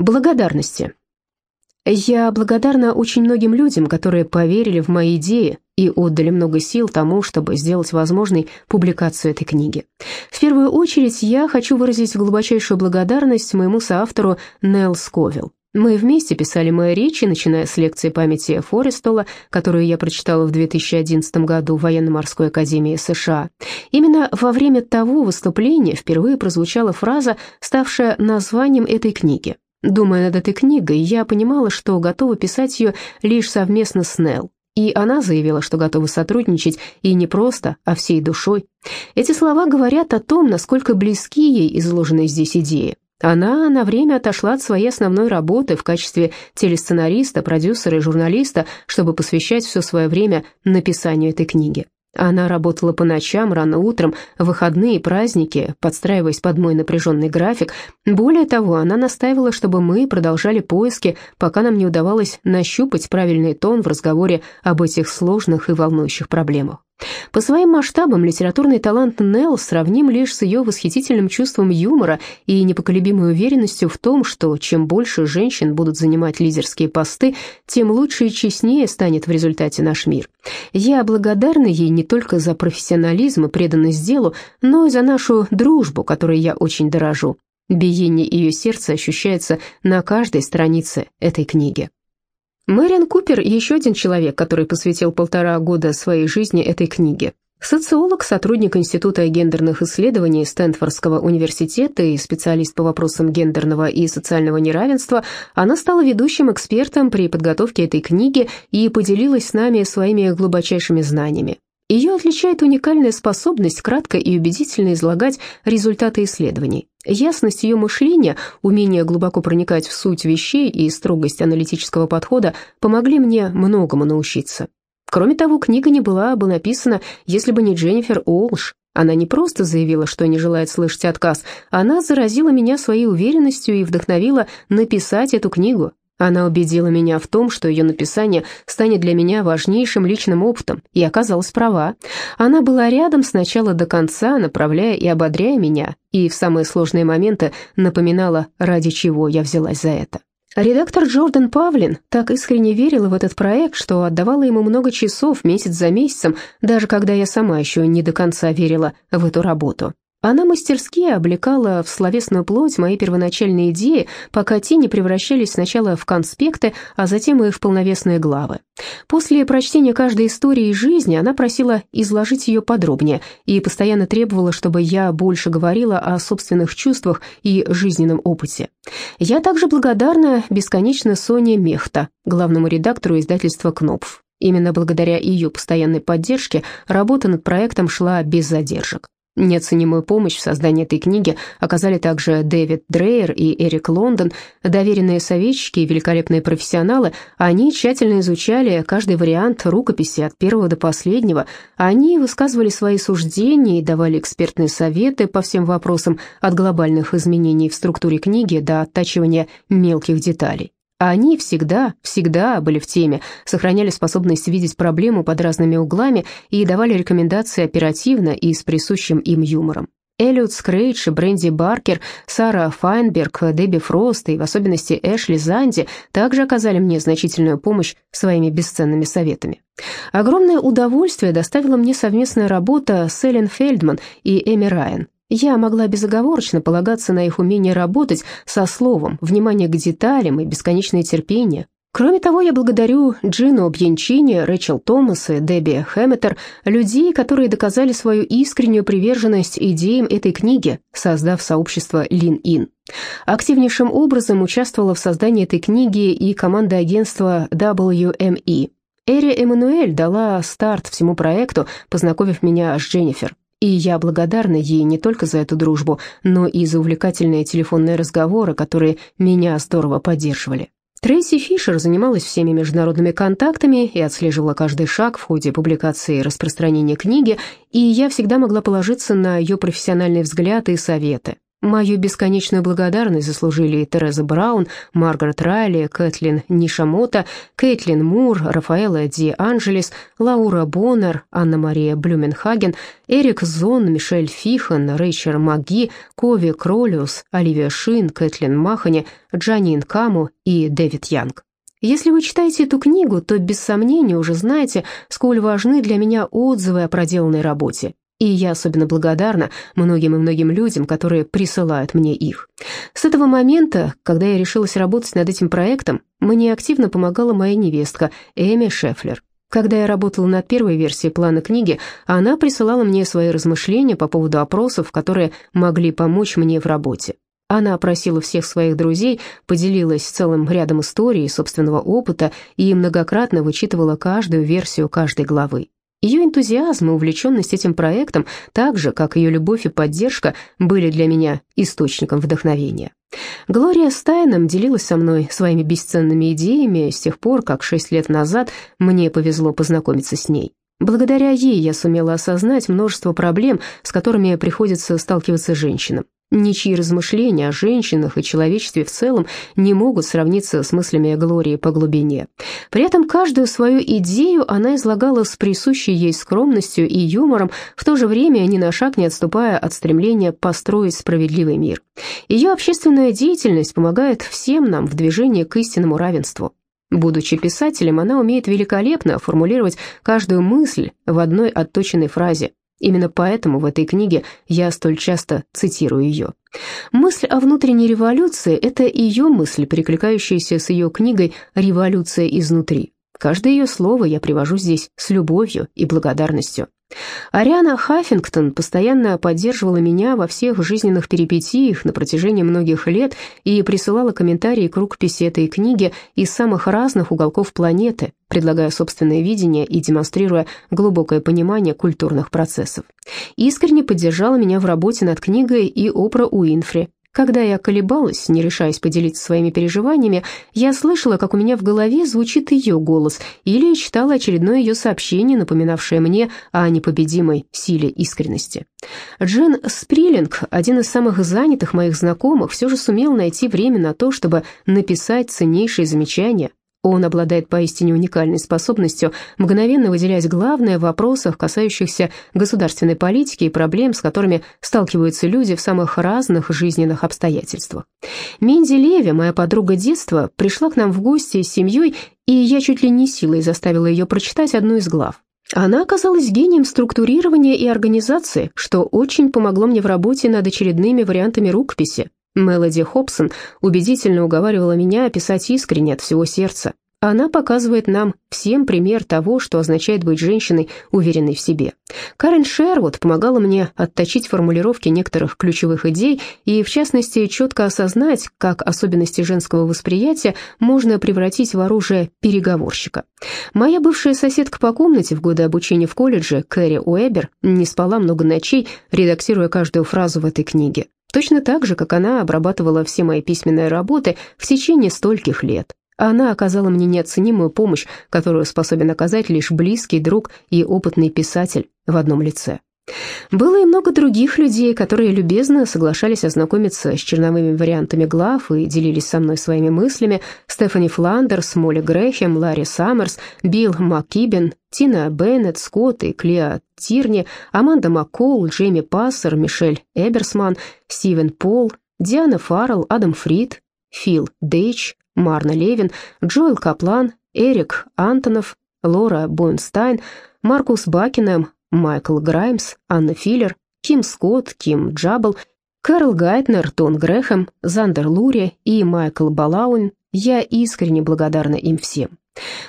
Благодарности. Я благодарна очень многим людям, которые поверили в мои идеи и отдали много сил тому, чтобы сделать возможной публикацию этой книги. В первую очередь я хочу выразить глубочайшую благодарность моему соавтору Нелл Сковилл. Мы вместе писали мои речи, начиная с лекции памяти Форестола, которую я прочитала в 2011 году в Военно-морской академии США. Именно во время того выступления впервые прозвучала фраза, ставшая названием этой книги. Думая над этой книгой, я понимала, что готова писать ее лишь совместно с Нелл. И она заявила, что готова сотрудничать и не просто, а всей душой. Эти слова говорят о том, насколько близки ей изложенные здесь идеи. Она на время отошла от своей основной работы в качестве телесценариста, продюсера и журналиста, чтобы посвящать все свое время написанию этой книги. Она работала по ночам, рано утром, выходные праздники, подстраиваясь под мой напряженный график. Более того, она настаивала, чтобы мы продолжали поиски, пока нам не удавалось нащупать правильный тон в разговоре об этих сложных и волнующих проблемах. По своим масштабам литературный талант Нелл сравним лишь с ее восхитительным чувством юмора и непоколебимой уверенностью в том, что чем больше женщин будут занимать лидерские посты, тем лучше и честнее станет в результате наш мир. Я благодарна ей не только за профессионализм и преданность делу, но и за нашу дружбу, которой я очень дорожу. Биение ее сердца ощущается на каждой странице этой книги. Мэриан Купер – еще один человек, который посвятил полтора года своей жизни этой книге. Социолог, сотрудник Института гендерных исследований Стэнфордского университета и специалист по вопросам гендерного и социального неравенства, она стала ведущим экспертом при подготовке этой книги и поделилась с нами своими глубочайшими знаниями. Ее отличает уникальная способность кратко и убедительно излагать результаты исследований. Ясность ее мышления, умение глубоко проникать в суть вещей и строгость аналитического подхода помогли мне многому научиться. Кроме того, книга не была бы написана, если бы не Дженнифер Олш. Она не просто заявила, что не желает слышать отказ, она заразила меня своей уверенностью и вдохновила написать эту книгу. Она убедила меня в том, что ее написание станет для меня важнейшим личным опытом, и оказалась права. Она была рядом с начала до конца, направляя и ободряя меня, и в самые сложные моменты напоминала, ради чего я взялась за это. Редактор Джордан Павлин так искренне верила в этот проект, что отдавала ему много часов месяц за месяцем, даже когда я сама еще не до конца верила в эту работу. Она мастерски облекала в словесную плоть мои первоначальные идеи, пока те не превращались сначала в конспекты, а затем и в полновесные главы. После прочтения каждой истории из жизни она просила изложить ее подробнее и постоянно требовала, чтобы я больше говорила о собственных чувствах и жизненном опыте. Я также благодарна бесконечно Соне Мехта, главному редактору издательства «Кнопф». Именно благодаря ее постоянной поддержке работа над проектом шла без задержек. Неоценимую помощь в создании этой книги оказали также Дэвид Дрейер и Эрик Лондон, доверенные советчики и великолепные профессионалы. Они тщательно изучали каждый вариант рукописи от первого до последнего. Они высказывали свои суждения и давали экспертные советы по всем вопросам от глобальных изменений в структуре книги до оттачивания мелких деталей. А они всегда, всегда были в теме, сохраняли способность видеть проблему под разными углами и давали рекомендации оперативно и с присущим им юмором. Эллиот Скрейдж, Бренди Баркер, Сара Файнберг, Дебби Фрост и в особенности Эшли Занди также оказали мне значительную помощь своими бесценными советами. Огромное удовольствие доставила мне совместная работа с Эллен Фельдман и Эми Райан. Я могла безоговорочно полагаться на их умение работать со словом, внимание к деталям и бесконечное терпение. Кроме того, я благодарю Джину Бьянчини, Рэчел Томас и Дебби Хэмметер, людей, которые доказали свою искреннюю приверженность идеям этой книги, создав сообщество Лин-Ин. Активнейшим образом участвовала в создании этой книги и команда агентства WME. Эри Эммануэль дала старт всему проекту, познакомив меня с Дженнифер. И я благодарна ей не только за эту дружбу, но и за увлекательные телефонные разговоры, которые меня здорово поддерживали. Трейси Фишер занималась всеми международными контактами и отслеживала каждый шаг в ходе публикации и распространения книги, и я всегда могла положиться на ее профессиональный взгляд и советы. Мою бесконечную благодарность заслужили и Тереза Браун, Маргарет Райли, Кэтлин Нишамота, Кейтлин Мур, Рафаэла Ди Анджелес, Лаура Боннер, Анна-Мария Блюменхаген, Эрик Зон, Мишель Фихан, Рэйчел Маги, Кови Кролиус, Оливия Шин, Кэтлин Махани, Джанин Каму и Дэвид Янг. Если вы читаете эту книгу, то без сомнения уже знаете, сколь важны для меня отзывы о проделанной работе. И я особенно благодарна многим и многим людям, которые присылают мне их. С этого момента, когда я решилась работать над этим проектом, мне активно помогала моя невестка Эми Шефлер. Когда я работала над первой версией плана книги, она присылала мне свои размышления по поводу опросов, которые могли помочь мне в работе. Она опросила всех своих друзей, поделилась целым рядом историй собственного опыта и многократно вычитывала каждую версию каждой главы. Ее энтузиазм и увлеченность этим проектом, так же, как ее любовь и поддержка, были для меня источником вдохновения. Глория Стайном делилась со мной своими бесценными идеями с тех пор, как шесть лет назад мне повезло познакомиться с ней. Благодаря ей я сумела осознать множество проблем, с которыми приходится сталкиваться женщинам. Ничьи размышления о женщинах и человечестве в целом не могут сравниться с мыслями Глории по глубине. При этом каждую свою идею она излагала с присущей ей скромностью и юмором, в то же время ни на шаг не отступая от стремления построить справедливый мир. Ее общественная деятельность помогает всем нам в движении к истинному равенству. Будучи писателем, она умеет великолепно формулировать каждую мысль в одной отточенной фразе, Именно поэтому в этой книге я столь часто цитирую ее. Мысль о внутренней революции – это ее мысль, перекликающаяся с ее книгой «Революция изнутри». Каждое ее слово я привожу здесь с любовью и благодарностью. Ариана Хаффингтон постоянно поддерживала меня во всех жизненных перипетиях на протяжении многих лет и присылала комментарии к рукописи этой книги из самых разных уголков планеты, предлагая собственное видение и демонстрируя глубокое понимание культурных процессов. Искренне поддержала меня в работе над книгой и Опра Уинфри, когда я колебалась, не решаясь поделиться своими переживаниями, я слышала, как у меня в голове звучит ее голос, или читала очередное ее сообщение, напоминавшее мне о непобедимой силе искренности. Джен Сприлинг, один из самых занятых моих знакомых, все же сумел найти время на то, чтобы написать ценнейшие замечания он обладает поистине уникальной способностью мгновенно выделять главное в вопросах, касающихся государственной политики и проблем, с которыми сталкиваются люди в самых разных жизненных обстоятельствах. Минди Леви, моя подруга детства, пришла к нам в гости с семьей, и я чуть ли не силой заставила ее прочитать одну из глав. Она оказалась гением структурирования и организации, что очень помогло мне в работе над очередными вариантами рукописи, Мелоди Хобсон убедительно уговаривала меня описать искренне от всего сердца. Она показывает нам всем пример того, что означает быть женщиной, уверенной в себе. Карен Шервуд помогала мне отточить формулировки некоторых ключевых идей и, в частности, четко осознать, как особенности женского восприятия можно превратить в оружие переговорщика. Моя бывшая соседка по комнате в годы обучения в колледже, Кэрри Уэбер, не спала много ночей, редактируя каждую фразу в этой книге. Точно так же, как она обрабатывала все мои письменные работы в течение стольких лет. Она оказала мне неоценимую помощь, которую способен оказать лишь близкий друг и опытный писатель в одном лице. Было и много других людей, которые любезно соглашались ознакомиться с черновыми вариантами глав и делились со мной своими мыслями. Стефани Фландерс, Молли Грэхем, Ларри Саммерс, Билл МакКибен, Тина Беннет, Скотт и Клеа Тирни, Аманда Маккол, Джейми Пассер, Мишель Эберсман, Стивен Пол, Диана Фаррелл, Адам Фрид, Фил Дейч, Марна Левин, Джоэл Каплан, Эрик Антонов, Лора Бойнстайн, Маркус Бакинем, Майкл Граймс, Анна Филлер, Ким Скотт, Ким Джаббл, Кэрол Гайтнер, Тон Грэхэм, Зандер Лури и Майкл Болдуин, я искренне благодарна им всем.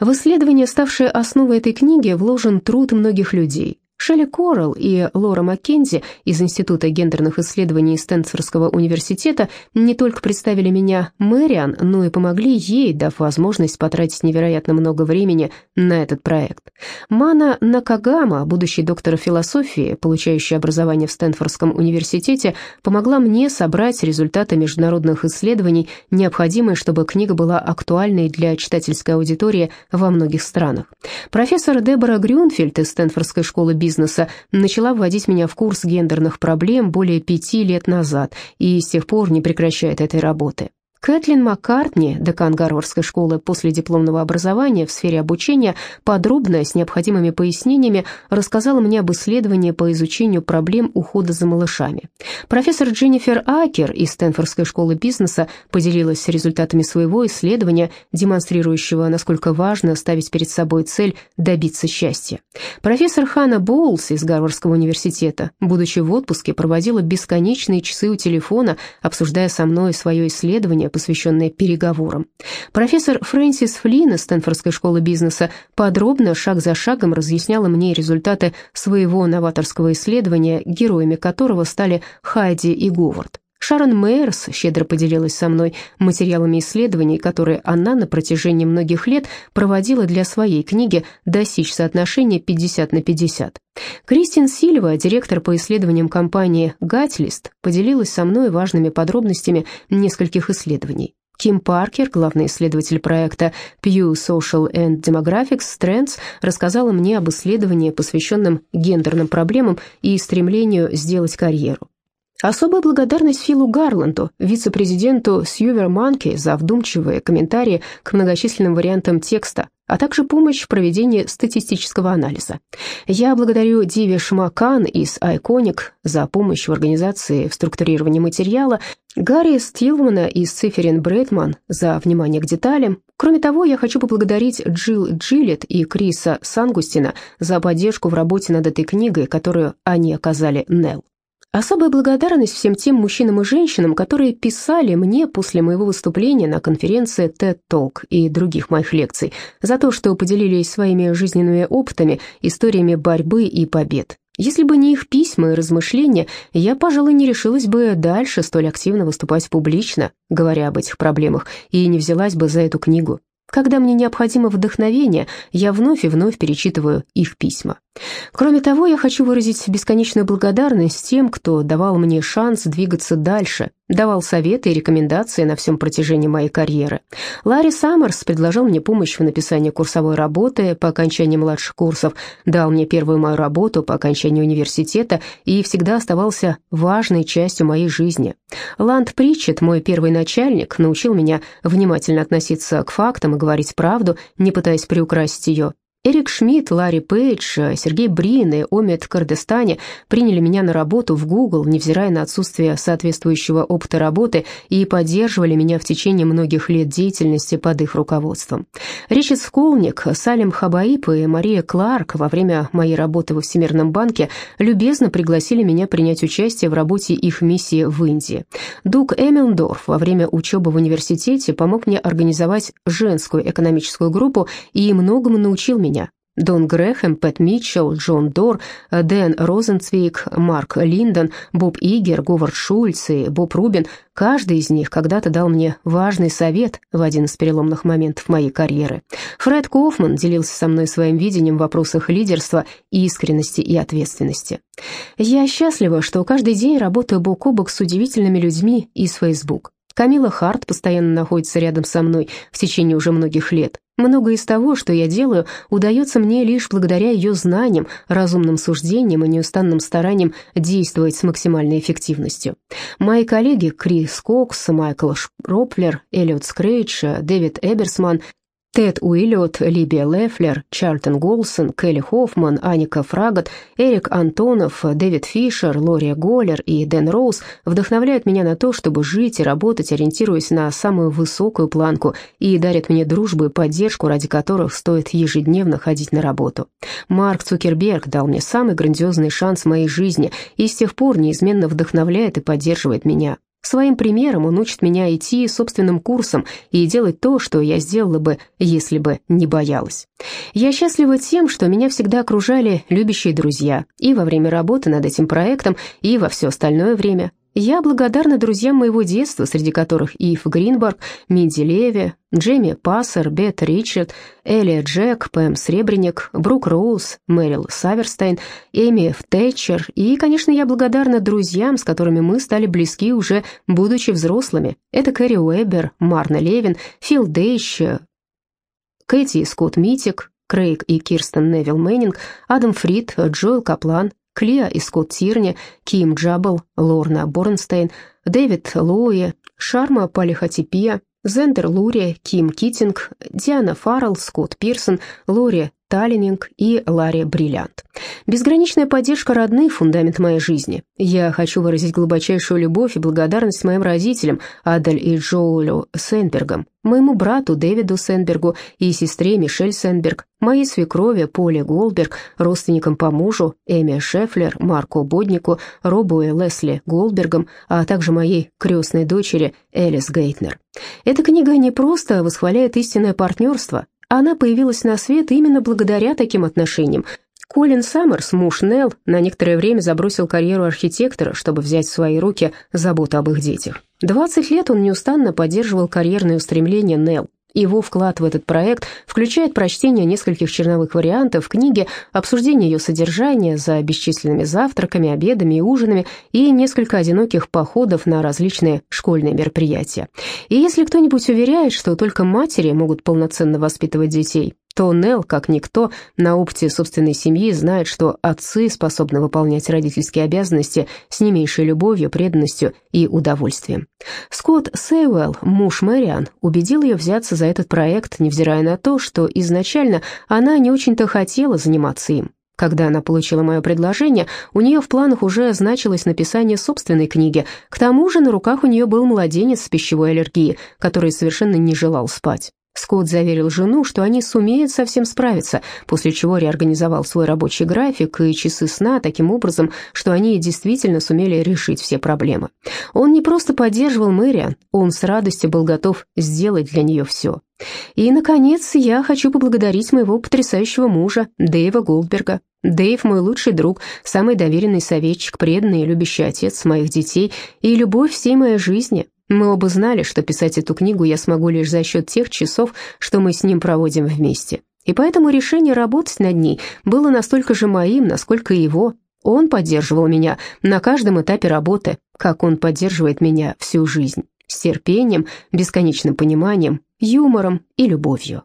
В исследование, ставшее основой этой книги, вложен труд многих людей, Шелли Коралл и Лора Маккензи из Института гендерных исследований Стэнфордского университета не только представили меня Мэриан, но и помогли ей, дав возможность потратить невероятно много времени на этот проект. Мана Накагама, будущий доктор философии, получающий образование в Стэнфордском университете, помогла мне собрать результаты международных исследований, необходимые, чтобы книга была актуальной для читательской аудитории во многих странах. Профессор Дебора Грюнфельд из Стэнфордской школы бизнеса бизнеса начала вводить меня в курс гендерных проблем более пяти лет назад и с тех пор не прекращает этой работы. Кэтлин Маккартни, декан Гарвардской школы после дипломного образования в сфере обучения, подробно, с необходимыми пояснениями, рассказала мне об исследовании по изучению проблем ухода за малышами. Профессор Дженнифер Акер из Стэнфордской школы бизнеса поделилась результатами своего исследования, демонстрирующего, насколько важно ставить перед собой цель добиться счастья. Профессор Ханна Боулс из Гарвардского университета, будучи в отпуске, проводила бесконечные часы у телефона, обсуждая со мной свое исследование, посвященное переговорам. Профессор Фрэнсис Флинн из Стэнфордской школы бизнеса подробно, шаг за шагом разъясняла мне результаты своего новаторского исследования, героями которого стали Хайди и Говард. Шарон Мейерс щедро поделилась со мной материалами исследований, которые она на протяжении многих лет проводила для своей книги «Достичь соотношения 50 на 50». Кристин Сильва, директор по исследованиям компании «Гатлист», поделилась со мной важными подробностями нескольких исследований. Ким Паркер, главный исследователь проекта Pew Social and Demographics Trends, рассказала мне об исследовании, посвященном гендерным проблемам и стремлению сделать карьеру. Особая благодарность Филу Гарланду, вице-президенту Сьювер Манки, за вдумчивые комментарии к многочисленным вариантам текста, а также помощь в проведении статистического анализа. Я благодарю Диви Шмакан из Iconic за помощь в организации в структурировании материала, Гарри Стилмана из Циферин Брэдман за внимание к деталям. Кроме того, я хочу поблагодарить Джилл Джилет и Криса Сангустина за поддержку в работе над этой книгой, которую они оказали Нелл. Особая благодарность всем тем мужчинам и женщинам, которые писали мне после моего выступления на конференции TED Talk и других моих лекций, за то, что поделились своими жизненными опытами, историями борьбы и побед. Если бы не их письма и размышления, я, пожалуй, не решилась бы дальше столь активно выступать публично, говоря об этих проблемах, и не взялась бы за эту книгу. Когда мне необходимо вдохновение, я вновь и вновь перечитываю их письма. Кроме того, я хочу выразить бесконечную благодарность тем, кто давал мне шанс двигаться дальше, давал советы и рекомендации на всем протяжении моей карьеры. Ларри Саммерс предложил мне помощь в написании курсовой работы по окончании младших курсов, дал мне первую мою работу по окончании университета и всегда оставался важной частью моей жизни. Ланд Притчет, мой первый начальник, научил меня внимательно относиться к фактам и говорить правду, не пытаясь приукрасить ее. Эрик Шмидт, Ларри Пейдж, Сергей Брин и Омид Кардестани приняли меня на работу в Google, невзирая на отсутствие соответствующего опыта работы, и поддерживали меня в течение многих лет деятельности под их руководством. Ричард Сколник, Салим Хабаип и Мария Кларк во время моей работы во Всемирном банке любезно пригласили меня принять участие в работе их миссии в Индии. Дуг Эмилдорф во время учебы в университете помог мне организовать женскую экономическую группу и многому научил меня Дон Грэхэм, Пэт Митчелл, Джон Дор, Дэн Розенцвейк, Марк Линдон, Боб Игер, Говард Шульц и Боб Рубин, каждый из них когда-то дал мне важный совет в один из переломных моментов моей карьеры. Фред Кофман делился со мной своим видением в вопросах лидерства, искренности и ответственности. Я счастлива, что каждый день работаю бок о бок с удивительными людьми из Facebook. Камила Харт постоянно находится рядом со мной в течение уже многих лет. Многое из того, что я делаю, удается мне лишь благодаря ее знаниям, разумным суждениям и неустанным стараниям действовать с максимальной эффективностью. Мои коллеги Крис Кокс, Майкл Шрепфер, Эллиот Шрейдж, Дэвид Эберсман, Тед Уиллиот, Либби Леффлер, Чарльтон Голсон, Келли Хоффман, Аника Фрагот, Эрик Антонов, Дэвид Фишер, Лория Голлер и Дэн Роуз вдохновляют меня на то, чтобы жить и работать, ориентируясь на самую высокую планку, и дарят мне дружбу и поддержку, ради которых стоит ежедневно ходить на работу. Марк Цукерберг дал мне самый грандиозный шанс в моей жизни и с тех пор неизменно вдохновляет и поддерживает меня. Своим примером он учит меня идти собственным курсом и делать то, что я сделала бы, если бы не боялась. Я счастлива тем, что меня всегда окружали любящие друзья и во время работы над этим проектом, и во все остальное время. Я благодарна друзьям моего детства, среди которых Ив Гринбарг, Минди Леви, Джейми Пассер, Бет Ричард, Элия Джек, Пэм Сребреник, Брук Роуз, Мэрил Саверстайн, Эми Тэтчер и, конечно, я благодарна друзьям, с которыми мы стали близки уже будучи взрослыми. Это Кэрри Уэббер, Марна Левин, Фил Дейч, Кэти и Скотт Митик, Крейг и Кирстен Невилл Мэннинг, Адам Фрид, Джоэл Каплан, Клиа и Скотт Тирни, Ким Джаббл, Лорна Борнстейн, Дэвид Лоуи, Шарма Полихотипия, Зендер Лури, Ким Китинг, Диана Фаррелл, Скотт Пирсон, Лори Таллининг и Ларри Бриллиант. Безграничная поддержка родных – фундамент моей жизни. Я хочу выразить глубочайшую любовь и благодарность моим родителям, Адель и Джоулю Сенбергам, моему брату Дэвиду Сенбергу и сестре Мишель Сенберг, моей свекрови Поле Голберг, родственникам по мужу Эми Шефлер, Марку Боднику, Робу и Лесли Голбергам, а также моей крестной дочери Элис Гейтнер. Эта книга не просто восхваляет истинное партнерство, она появилась на свет именно благодаря таким отношениям. Колин Саммерс, муж Нелл, на некоторое время забросил карьеру архитектора, чтобы взять в свои руки заботу об их детях. 20 лет он неустанно поддерживал карьерные устремления Нелл. Его вклад в этот проект включает прочтение нескольких черновых вариантов книги, обсуждение ее содержания за бесчисленными завтраками, обедами и ужинами и несколько одиноких походов на различные школьные мероприятия. И если кто-нибудь уверяет, что только матери могут полноценно воспитывать детей, то Нелл, как никто, на опыте собственной семьи знает, что отцы способны выполнять родительские обязанности с не меньшей любовью, преданностью и удовольствием. Скотт Сейуэлл, муж Мэриан, убедил ее взяться за этот проект, невзирая на то, что изначально она не очень-то хотела заниматься им. Когда она получила мое предложение, у нее в планах уже значилось написание собственной книги. К тому же на руках у нее был младенец с пищевой аллергией, который совершенно не желал спать. Скотт заверил жену, что они сумеют совсем справиться, после чего реорганизовал свой рабочий график и часы сна таким образом, что они действительно сумели решить все проблемы. Он не просто поддерживал Мэриан, он с радостью был готов сделать для нее все. И, наконец, я хочу поблагодарить моего потрясающего мужа, Дэйва Голдберга. Дэйв мой лучший друг, самый доверенный советчик, преданный и любящий отец моих детей и любовь всей моей жизни. Мы оба знали, что писать эту книгу я смогу лишь за счет тех часов, что мы с ним проводим вместе. И поэтому решение работать над ней было настолько же моим, насколько и его. Он поддерживал меня на каждом этапе работы, как он поддерживает меня всю жизнь, с терпением, бесконечным пониманием, юмором и любовью.